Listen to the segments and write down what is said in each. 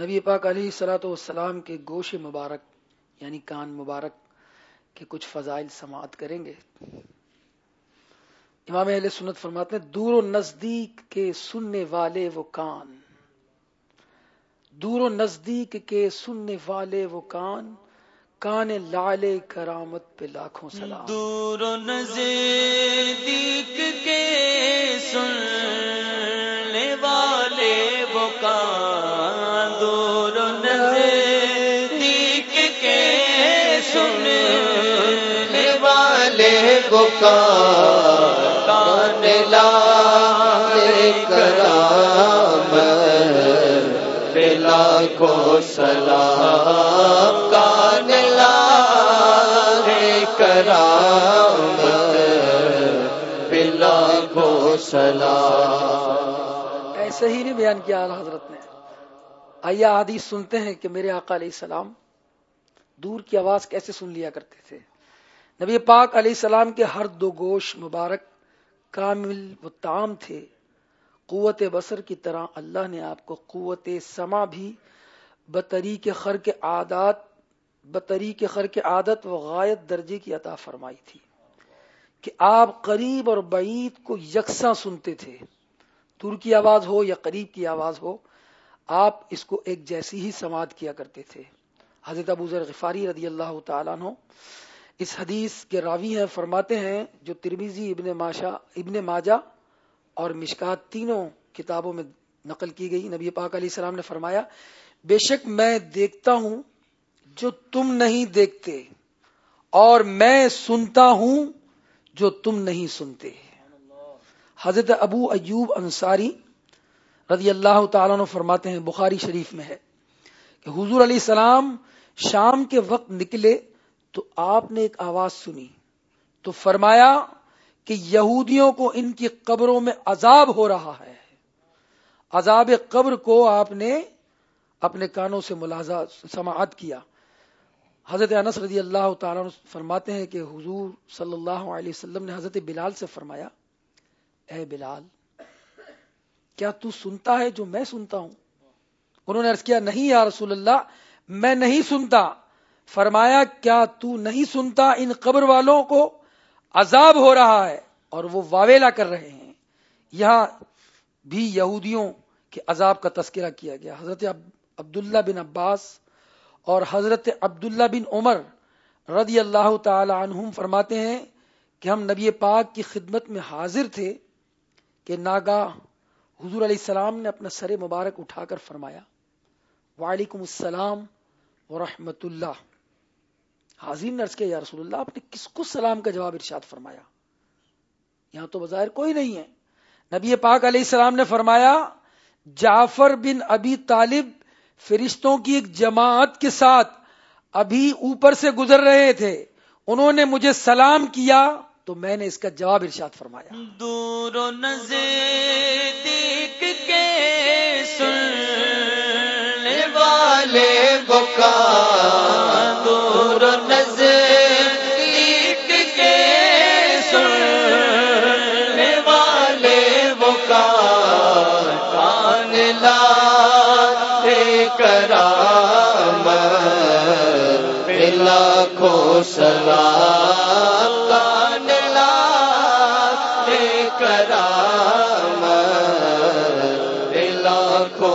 نبی پاک علیہ سلاۃ والسلام کے گوش مبارک یعنی کان مبارک، کے کچھ فضائل سماعت کریں گے۔ امام اہل سنت فرماتے ہیں، دور و نزدیک کے سننے والے وہ کان۔ دور و نزدیک کے سننے والے وہ کان کان لال کرامت پہ لاکھوں سلام۔ دور و نزدیک کے سننے والے وہ کان۔ والے وہ کان کان لال سلام کان لال کرام پلا کو سلام ایسے ہی نہیں بیان کیا حضرت نے۔ آئیے حدیث سنتے ہیں کہ میرے آقا علیہ السلام دور کی آواز کیسے سن لیا کرتے تھے۔ نبی پاک علیہ السلام کے ہر دو گوش مبارک کامل و تام تھے۔ قوت بسر کی طرح اللہ نے آپ کو قوت سما بھی، بطری کے خر کے عادات، بطری کے خر کے عادت و غایت درجے کی عطا فرمائی تھی کہ آپ قریب اور بعید کو یکساں سنتے تھے۔ دور کی آواز ہو یا قریب کی آواز ہو، آپ اس کو ایک جیسی ہی سماعت کیا کرتے تھے۔ حضرت ابو ذر غفاری رضی اللہ تعالیٰ عنہ اس حدیث کے راوی ہیں، فرماتے ہیں، جو ترمیزی ابن ماشا، ابن ماجہ اور مشکات تینوں کتابوں میں نقل کی گئی۔ نبی پاک علیہ السلام نے فرمایا، بے شک میں دیکھتا ہوں جو تم نہیں دیکھتے اور میں سنتا ہوں جو تم نہیں سنتے۔ حضرت ابو ایوب انصاری رضی اللہ تعالیٰ عنہ فرماتے ہیں، بخاری شریف میں ہے کہ حضور علیہ السلام شام کے وقت نکلے تو آپ نے ایک آواز سنی تو فرمایا کہ یہودیوں کو ان کی قبروں میں عذاب ہو رہا ہے۔ عذاب قبر کو آپ نے اپنے کانوں سے ملازہ سماعت کیا۔ حضرت انس رضی اللہ تعالیٰ فرماتے ہیں کہ حضور صلی اللہ علیہ وسلم نے حضرت بلال سے فرمایا، اے بلال، کیا تو سنتا ہے جو میں سنتا ہوں؟ انہوں نے عرض کیا، نہیں یا رسول اللہ، میں نہیں سنتا۔ فرمایا، کیا تو نہیں سنتا ان قبر والوں کو؟ عذاب ہو رہا ہے اور وہ واویلا کر رہے ہیں۔ یہاں بھی یہودیوں کے عذاب کا تذکرہ کیا گیا۔ حضرت عبداللہ بن عباس اور حضرت عبداللہ بن عمر رضی اللہ تعالی عنہم فرماتے ہیں کہ ہم نبی پاک کی خدمت میں حاضر تھے کہ ناگاہ حضور علیہ السلام نے اپنا سر مبارک اٹھا کر فرمایا، وعلیکم السلام ورحمۃ اللہ۔ حاضر نرس کے یا رسول اللہ، آپ نے کس کو سلام کا جواب ارشاد فرمایا؟ یہاں تو بظاہر کوئی نہیں ہے۔ نبی پاک علیہ السلام نے فرمایا، جعفر بن ابی طالب فرشتوں کی ایک جماعت کے ساتھ ابھی اوپر سے گزر رہے تھے، انہوں نے مجھے سلام کیا، تو میں نے اس کا جواب ارشاد فرمایا۔ دور و نزدیک کے سننے والے بکا دور کے سننے والے بکا کان لا کرام لاکھوں سلام کان لا کرام لاکھوں سلام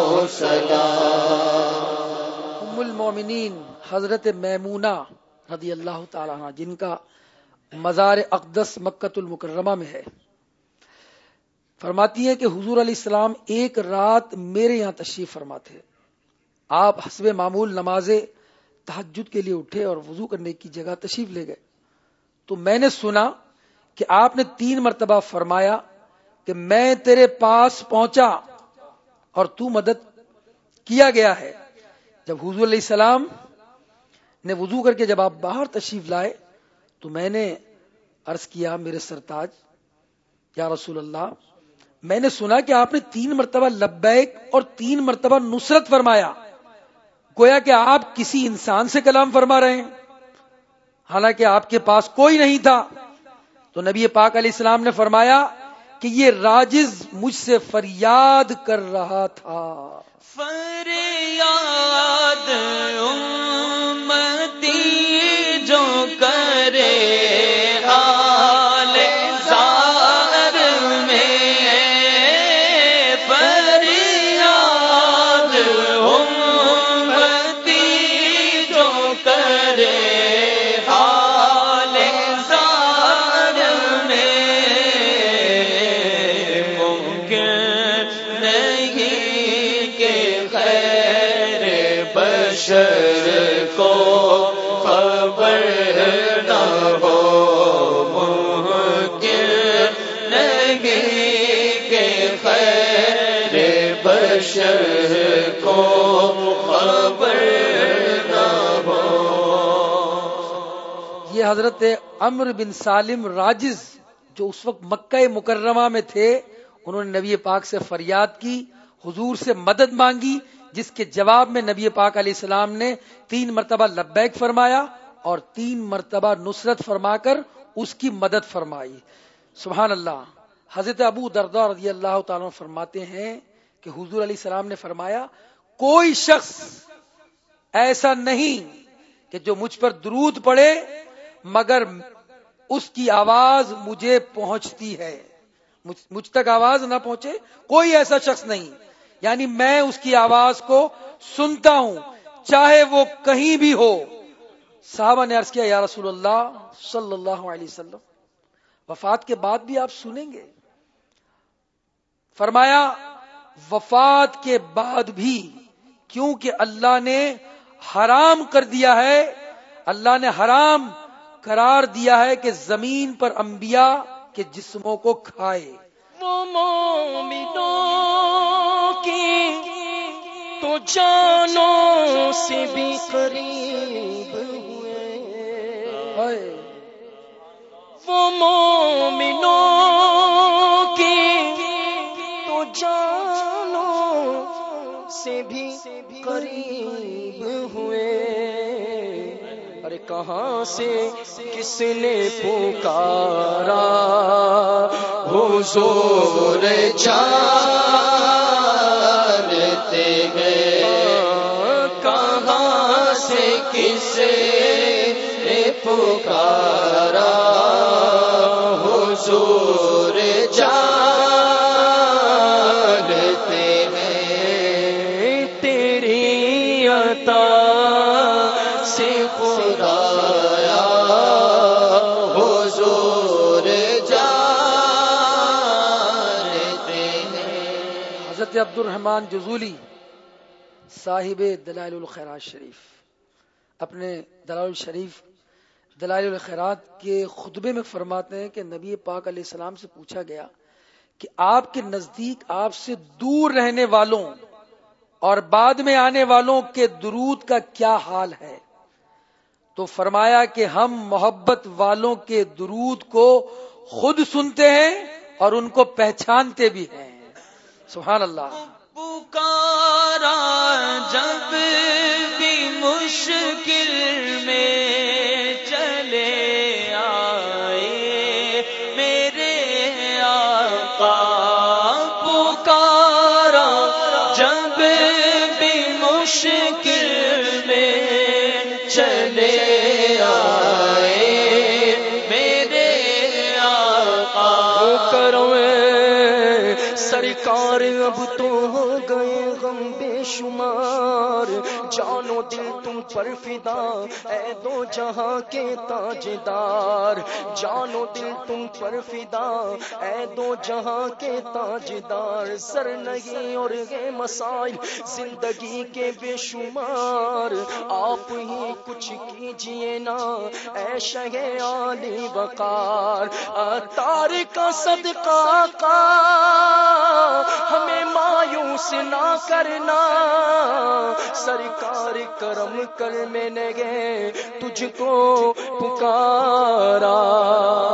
المومنین حضرت میمونہ رضی اللہ تعالی عنہ، جن کا مزار اقدس مکت المکرمہ میں ہے۔ فرماتی ہے کہ حضور علیہ السلام ایک رات میرے یہاں تشریف فرماتے آپ حسب معمول نماز تحجد کے لیے اٹھے اور وضو کرنے کی جگہ تشریف لے گئے۔ تو میں نے سنا کہ آپ نے تین مرتبہ فرمایا کہ میں تیرے پاس پہنچا اور تو مدد کیا گیا ہے۔ جب حضور علیہ السلام نے وضو کر کے جب آپ باہر تشریف لائے، تو میں نے عرض کیا، میرے سرتاج، یا رسول اللہ، میں نے سنا کہ آپ نے تین مرتبہ لبیک اور تین مرتبہ نصرت فرمایا۔ گویا کہ آپ کسی انسان سے کلام فرما رہے ہیں۔ حالانکہ آپ کے پاس کوئی نہیں تھا۔ تو نبی پاک علیہ السلام نے فرمایا کہ یہ راجز مجھ سے فریاد کر رہا تھا۔ فریاد بشر کو خبر نہ ہو۔ یہ حضرت امر بن سالم راجز جو اس وقت مکہ مکرمہ میں تھے، انہوں نے نبی پاک سے فریاد کی، حضور سے مدد مانگی، جس کے جواب میں نبی پاک علیہ السلام نے تین مرتبہ لبیک فرمایا اور تین مرتبہ نصرت فرما کر اس کی مدد فرمائی۔ سبحان اللہ، حضرت ابو دردا رضی اللہ تعالیٰ فرماتے ہیں کہ حضور علیہ السلام نے فرمایا، کوئی شخص ایسا نہیں کہ جو مجھ پر درود پڑے، مگر اس کی آواز مجھے پہنچتی ہے۔ مجھ تک آواز نہ پہنچے، کوئی ایسا شخص نہیں۔ یعنی میں اس کی آواز کو سنتا ہوں، چاہے وہ کہیں بھی ہو۔ صحابہ نے عرض کیا، یا رسول اللہ صلی اللہ علیہ وسلم، وفات کے بعد بھی آپ سنیں گے۔ فرمایا وفات کے بعد بھی کیونکہ اللہ نے حرام کر دیا ہے اللہ نے حرام قرار دیا ہے کہ زمین پر انبیاء کے جسموں کو کھائے۔ وہ مومنوں کی تو جانوں سے بھی قریب ہوئے۔ وہ مومنوں سے بھی قریب ہوئے۔ ارے کہاں سے کس نے پکارا؟ حضور جانتے ہیں۔ کہاں سے کسے نے پکارا؟ حضور عبد الرحمان جزولی، صاحب دلائل الخیرات شریف۔ اپنے دلائل الشریف دلائل الخیرات کے خطبے میں فرماتے ہیں کہ نبی پاک علیہ السلام سے پوچھا گیا کہ آپ کے نزدیک آپ سے دور رہنے والوں اور بعد میں آنے والوں کے درود کا کیا حال ہے؟ تو فرمایا کہ ہم محبت والوں کے درود کو خود سنتے ہیں اور ان کو پہچانتے بھی ہیں۔ سبحان اللہ۔ پکارا جب بھی مشکل شمار۔ جانو دل تم پر فدا، اے دو جہاں کے تاجدار۔ جانو دل تم پر فدا، اے دو جہاں کے تاجدار۔ سر نہیں اور یہ مسائل زندگی کے بے شمار۔ آپ ہی کچھ کیجیے نا، اے شہ عالی وقار۔ تار کا صدقہ کا، ہمیں مایوس نہ کرنا۔ سرکار کرم کر میں نے گے تجھ کو پکارا۔ پکارا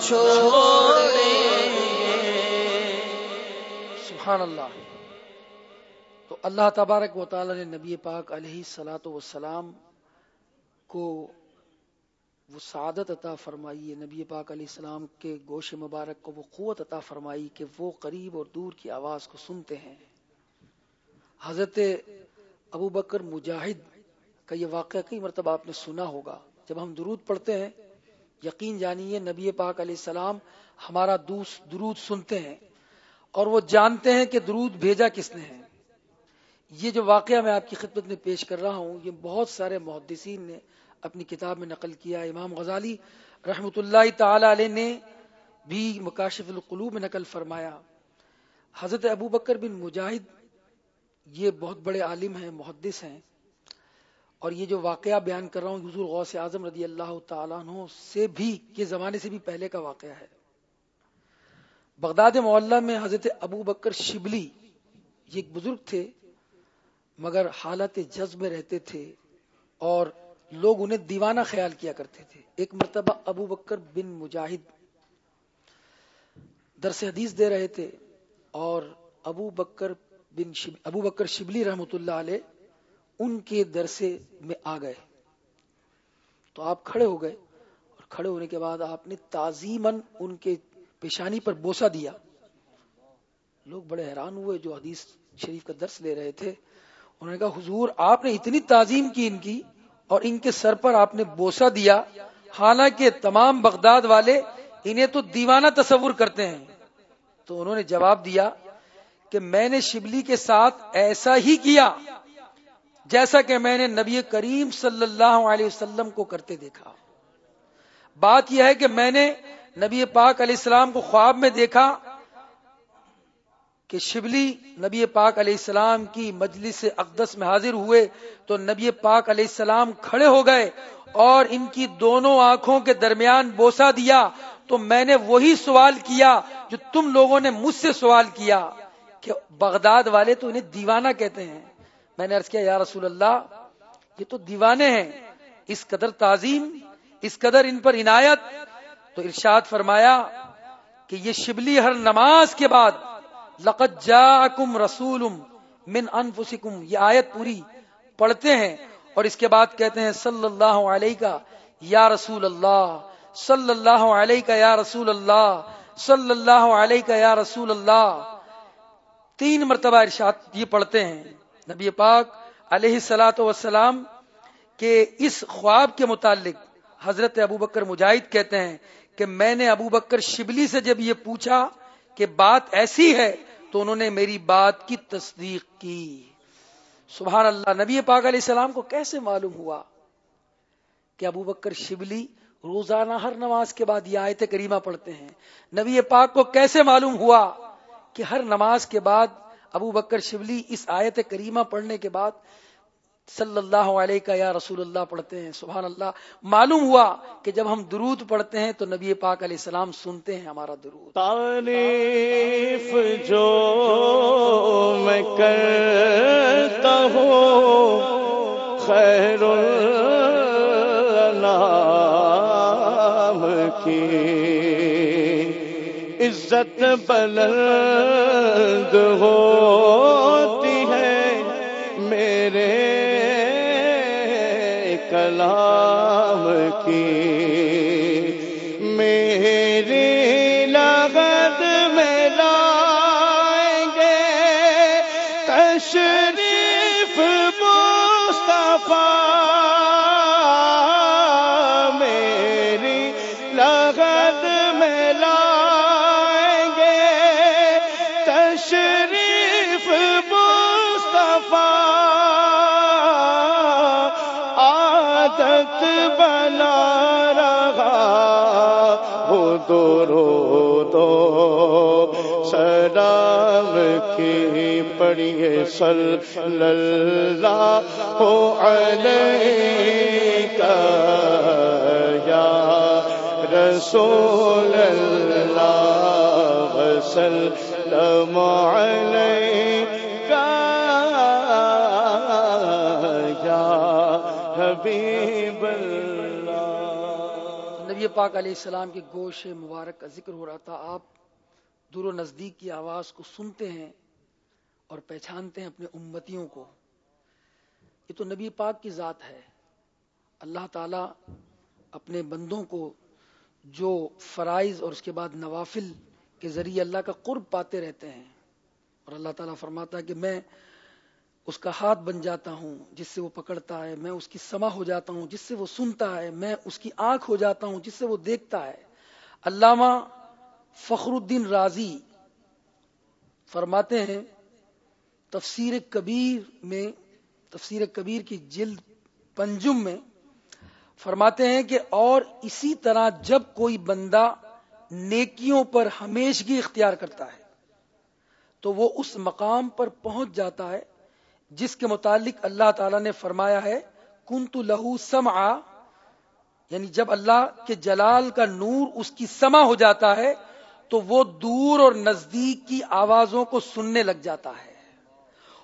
چھوڑے۔ سبحان اللہ۔ تو اللہ تبارک و تعالی نے نبی پاک علیہ سلاۃ وسلام کو وہ سعادت عطا فرمائی ہے نبی پاک علیہ السلام کے گوش مبارک کو وہ قوت عطا فرمائی کہ وہ قریب اور دور کی آواز کو سنتے ہیں۔ حضرت ابو بکر مجاہد کا یہ واقعہ کئی مرتبہ آپ نے سنا ہوگا۔ جب ہم درود پڑھتے ہیں یقین جانیے، نبی پاک علیہ السلام ہمارا درود سنتے ہیں اور وہ جانتے ہیں کہ درود بھیجا کس نے ہے۔ یہ جو واقعہ میں آپ کی خدمت میں پیش کر رہا ہوں، یہ بہت سارے محدثین نے اپنی کتاب میں نقل کیا۔ امام غزالی رحمت اللہ تعالی علیہ نے بھی مکاشف القلوب میں نقل فرمایا۔ حضرت ابو بکر بن مجاہد یہ بہت بڑے عالم ہیں، محدث ہیں۔ اور یہ جو واقعہ بیان کر رہا ہوں، حضور غوث اعظم رضی اللہ تعالیٰ عنہ سے بھی، یہ زمانے سے بھی پہلے کا واقعہ ہے۔ بغداد معلّہ میں حضرت ابو بکر شبلی یہ ایک بزرگ تھے، مگر حالت جذب میں رہتے تھے اور لوگ انہیں دیوانہ خیال کیا کرتے تھے۔ ایک مرتبہ ابو بکر بن مجاہد درس حدیث دے رہے تھے اور ابو بکر بن شب، ابو بکر شبلی رحمت اللہ علیہ ان کے درسے میں آ گئے۔ تو آپ کھڑے ہو گئے اور کھڑے ہونے کے بعد آپ نے تعظیمن ان کے پیشانی پر بوسا دیا۔ لوگ بڑے حیران ہوئے جو حدیث شریف کا درس لے رہے تھے۔ انہوں نے کہا، حضور، آپ نے اتنی تعظیم کی ان کی اور ان کے سر پر آپ نے بوسا دیا۔ حالانکہ تمام بغداد والے انہیں تو دیوانہ تصور کرتے ہیں۔ تو انہوں نے جواب دیا کہ میں نے شبلی کے ساتھ ایسا ہی کیا۔ جیسا کہ میں نے نبی کریم صلی اللہ علیہ وسلم کو کرتے دیکھا۔ بات یہ ہے کہ میں نے نبی پاک علیہ السلام کو خواب میں دیکھا کہ شبلی نبی پاک علیہ السلام کی مجلس اقدس میں حاضر ہوئے تو نبی پاک علیہ السلام کھڑے ہو گئے اور ان کی دونوں آنکھوں کے درمیان بوسا دیا۔ تو میں نے وہی سوال کیا جو تم لوگوں نے مجھ سے سوال کیا کہ بغداد والے تو انہیں دیوانہ کہتے ہیں۔ میں نے عرض کیا، یا رسول اللہ، یہ تو دیوانے ہیں۔ اس قدر تعظیم، اس قدر ان پر عنایت۔ تو ارشاد فرمایا کہ یہ شبلی ہر نماز کے بعد لقت جاکم رسول من انفسکم، یہ آیت پوری پڑھتے ہیں۔ اور اس کے بعد کہتے ہیں صلی اللہ علیہ کا یا رسول اللہ صلی اللہ علیہ کا یا رسول اللہ صلی اللہ علیہ کا یا رسول اللہ۔ تین مرتبہ ارشاد یہ پڑھتے ہیں۔ نبی پاک علیہ سلاۃ وسلام کے اس خواب کے متعلق حضرت ابو بکر مجاہد کہتے ہیں کہ میں نے ابو بکر شبلی سے جب یہ پوچھا کہ بات ایسی ہے تو انہوں نے میری بات کی تصدیق کی۔ سبحان اللہ نبی پاک علیہ السلام کو کیسے معلوم ہوا کہ ابو بکر شبلی روزانہ ہر نماز کے بعد یہ آیت کریمہ پڑھتے ہیں؟ نبی پاک کو کیسے معلوم ہوا کہ ہر نماز کے بعد ابو بکر شبلی اس آیت کریمہ پڑھنے کے بعد صلی اللہ علیہ کا یا رسول اللہ پڑھتے ہیں، سبحان اللہ۔ معلوم ہوا کہ جب ہم درود پڑھتے ہیں تو نبی پاک علیہ السلام سنتے ہیں ہمارا درود۔ تعریف جو میں کرتا ہوں، خیر کی۔ عزت بلند ہوتی ہے میرے کلام کی ہو دو سلام کی پڑھیے صلی اللہ ہو علیہ یا رسول اللہ وسلم علیکہ پاک علیہ السلام کے گوش مبارک کا ذکر ہو رہا تھا، آپ دور و نزدیک کی آواز کو سنتے ہیں اور پہچانتے ہیں اپنے امتیوں کو۔ یہ تو نبی پاک کی ذات ہے۔ اللہ تعالی اپنے بندوں کو جو فرائض اور اس کے بعد نوافل کے ذریعے اللہ کا قرب پاتے رہتے ہیں۔ اور اللہ تعالیٰ فرماتا ہے کہ میں اس کا ہاتھ بن جاتا ہوں، جس سے وہ پکڑتا ہے، میں اس کی سما ہو جاتا ہوں، جس سے وہ سنتا ہے، میں اس کی آنکھ ہو جاتا ہوں، جس سے وہ دیکھتا ہے۔ علامہ فخر الدین راضی فرماتے ہیں، تفسیر کبیر میں، تفسیر کبیر کی جلد پنجم میں فرماتے ہیں کہ اور اسی طرح جب کوئی بندہ نیکیوں پر ہمیشگی اختیار کرتا ہے، تو وہ اس مقام پر پہنچ جاتا ہے جس کے متعلق اللہ تعالی نے فرمایا ہے کن تو لہو سم یعنی جب اللہ کے جلال کا نور اس کی سما ہو جاتا ہے، تو وہ دور اور نزدیک کی آوازوں کو سننے لگ جاتا ہے۔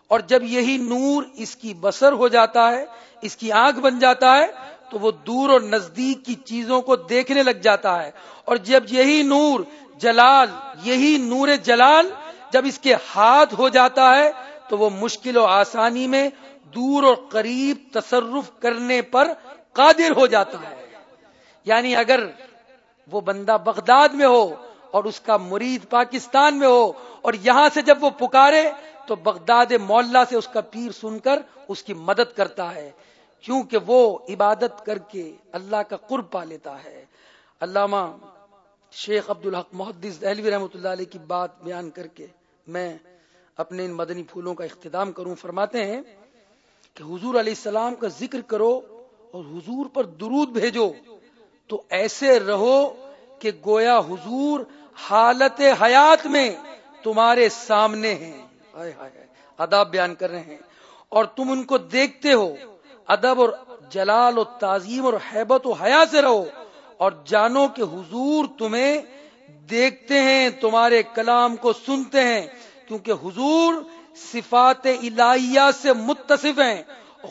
اور جب یہی نور اس کی بسر ہو جاتا ہے، اس کی آنکھ بن جاتا ہے، تو وہ دور اور نزدیک کی چیزوں کو دیکھنے لگ جاتا ہے۔ اور جب یہی نور جلال، یہی نور جلال جب اس کے ہاتھ ہو جاتا ہے تو وہ مشکل و آسانی میں دور اور قریب تصرف کرنے پر قادر ہو جاتا ہے۔ یعنی اگر وہ بندہ بغداد میں ہو اور اس کا مرید پاکستان میں ہو اور یہاں سے جب وہ پکارے تو بغداد مولا سے اس کا پیر سن کر اس کی مدد کرتا ہے، کیونکہ وہ عبادت کر کے اللہ کا قرب پا لیتا ہے۔ علامہ شیخ عبد الحق محدث دہلوی رحمۃ اللہ علیہ کی بات بیان کر کے میں اپنے ان مدنی پھولوں کا اختتام کروں، فرماتے ہیں کہ حضور علیہ السلام کا ذکر کرو اور حضور پر درود بھیجو۔ تو ایسے رہو کہ گویا حضور حالت حیات میں تمہارے سامنے ہیں۔ اداب بیان کر رہے ہیں۔ اور تم ان کو دیکھتے ہو، ادب اور جلال و تعظیم اور حیبت و حیا سے رہو اور جانو کہ حضور تمہیں دیکھتے ہیں، تمہارے کلام کو سنتے ہیں۔ کیونکہ حضور صفات الہیہ سے متصف ہیں۔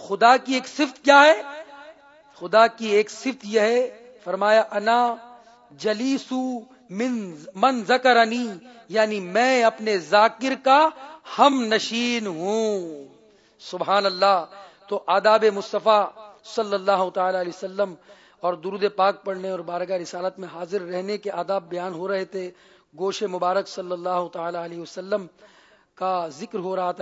خدا کی ایک صفت کیا ہے؟ خدا کی ایک صفت یہ ہے، فرمایا، انا جلیسو من من ذکرنی یعنی میں اپنے ذاکر کا ہم نشین ہوں۔ سبحان اللہ۔ تو آداب مصطفیٰ صلی اللہ تعالی علیہ وسلم اور درود پاک پڑھنے اور بارگاہ رسالت میں حاضر رہنے کے آداب بیان ہو رہے تھے۔ گوش مبارک صلی اللہ تعالی علیہ وسلم کا ذکر ہو رہا تھا۔